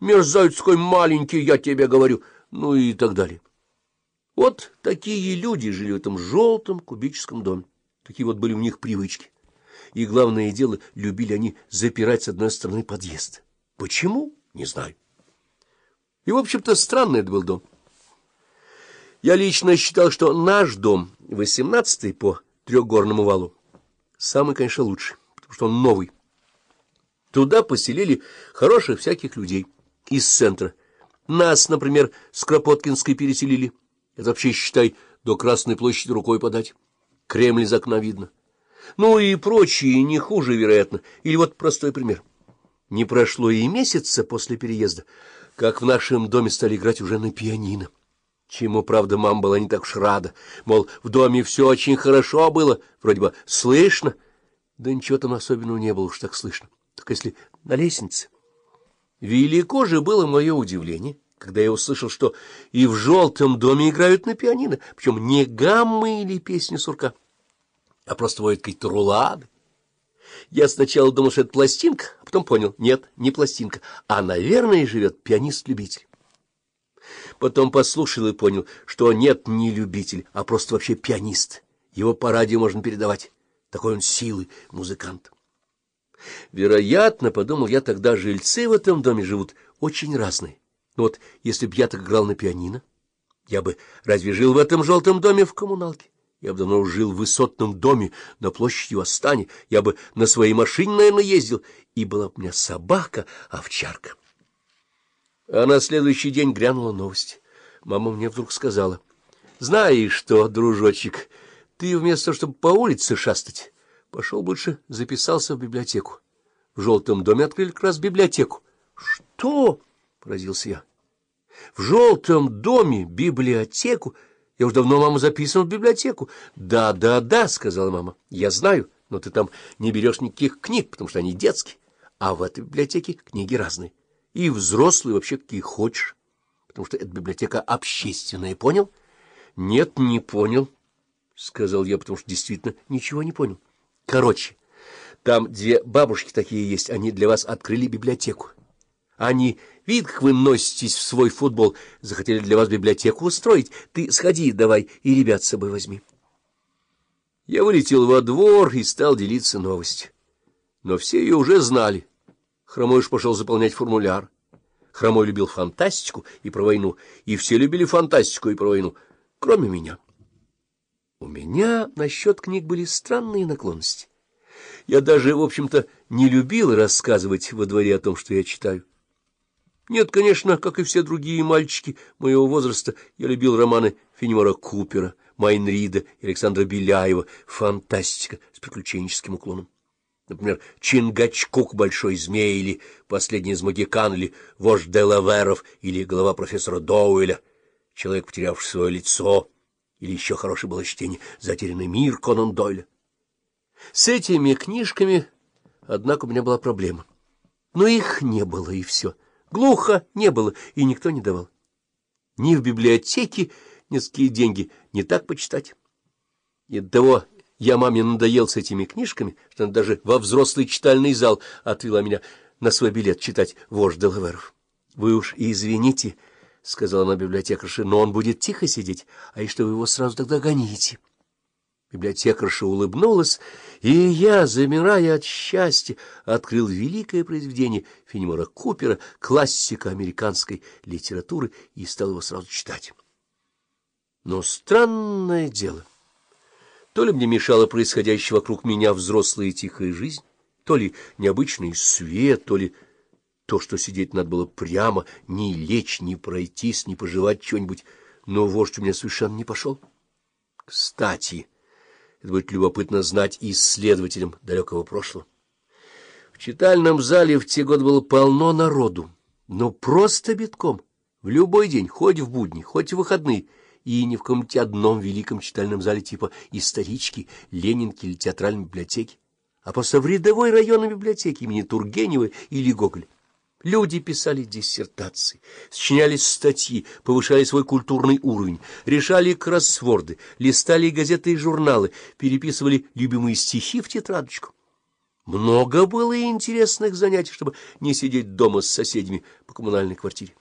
мерзавец какой маленький, я тебе говорю, ну и так далее. Вот такие люди жили в этом желтом кубическом доме. Такие вот были у них привычки. И главное дело, любили они запирать с одной стороны подъезд. Почему? Не знаю. И, в общем-то, странный это был дом. Я лично считал, что наш дом, восемнадцатый по трехгорному валу, самый, конечно, лучший, потому что он новый. Туда поселили хороших всяких людей из центра. Нас, например, с Кропоткинской переселили. Это вообще, считай, до Красной площади рукой подать. Кремль из окна видно. Ну и прочие не хуже, вероятно. Или вот простой пример. Не прошло и месяца после переезда, как в нашем доме стали играть уже на пианино. Чему, правда, мама была не так уж рада. Мол, в доме все очень хорошо было, вроде бы слышно. Да ничего там особенного не было уж так слышно. Только если на лестнице. Велико же было мое удивление, когда я услышал, что и в желтом доме играют на пианино, причем не гаммы или песни сурка, а просто воют какие-то рулады. Я сначала думал, что это пластинка, а потом понял, нет, не пластинка, а, наверное, живет пианист-любитель. Потом послушал и понял, что нет, не любитель, а просто вообще пианист. Его по радио можно передавать. Такой он силы музыкант. Вероятно, подумал я тогда, жильцы в этом доме живут очень разные. Но вот если б я так играл на пианино, я бы разве жил в этом желтом доме в коммуналке? Я бы давно жил в высотном доме на площади Восстания, я бы на своей машине, наверное, ездил, и была бы у меня собака, овчарка. А на следующий день грянула новость. Мама мне вдруг сказала, — Знаешь что, дружочек, ты вместо того, чтобы по улице шастать, пошел больше записался в библиотеку. В желтом доме открыли как раз библиотеку. — Что? — поразился я. — В желтом доме библиотеку? Я уж давно маму записан в библиотеку. Да, да, да, — сказала мама. — Я знаю, но ты там не берешь никаких книг, потому что они детские. А в этой библиотеке книги разные и взрослые вообще какие хочешь, потому что эта библиотека общественная, понял? — Нет, не понял, — сказал я, потому что действительно ничего не понял. Короче, там две бабушки такие есть, они для вас открыли библиотеку. Они, вид, как вы носитесь в свой футбол, захотели для вас библиотеку устроить. Ты сходи давай и ребят с собой возьми. Я вылетел во двор и стал делиться новостью. Но все ее уже знали. Хромой уж пошел заполнять формуляр. Хромой любил фантастику и про войну, и все любили фантастику и про войну, кроме меня. У меня насчет книг были странные наклонности. Я даже, в общем-то, не любил рассказывать во дворе о том, что я читаю. Нет, конечно, как и все другие мальчики моего возраста, я любил романы Фенемора Купера, Майнрида и Александра Беляева, фантастика с приключенческим уклоном. Например, Чингачкук, Большой Змей, или Последний из Магикан, или Вождь Делаверов, или Голова профессора Доуэля, Человек, потерявший свое лицо, или еще хорошее было чтение «Затерянный мир» Конан Дойля. С этими книжками, однако, у меня была проблема. Но их не было, и все. Глухо не было, и никто не давал. Ни в библиотеке низкие деньги не так почитать. И того я маме надоел с этими книжками, что она даже во взрослый читальный зал отвела меня на свой билет читать «Вождь Делаверов». — Вы уж извините, — сказала она библиотекарше, — но он будет тихо сидеть, а и что вы его сразу тогда гоните. Библиотекарша улыбнулась, и я, замирая от счастья, открыл великое произведение Фенемора Купера, классика американской литературы, и стал его сразу читать. Но странное дело — то ли мне мешала происходящая вокруг меня взрослая и тихая жизнь, то ли необычный свет, то ли то, что сидеть надо было прямо, ни лечь, ни пройтись, ни пожевать что-нибудь, но вождь у меня совершенно не пошел. Кстати, это будет любопытно знать исследователям далекого прошлого. В читальном зале в те годы было полно народу, но просто битком, в любой день, хоть в будни, хоть в выходные — и не в каком-нибудь одном великом читальном зале типа исторички, Ленинки или театральной библиотеки, а просто в рядовой районной библиотеке имени Тургенева или Гоголя. Люди писали диссертации, сочиняли статьи, повышали свой культурный уровень, решали кроссворды, листали газеты и журналы, переписывали любимые стихи в тетрадочку. много было интересных занятий, чтобы не сидеть дома с соседями по коммунальной квартире.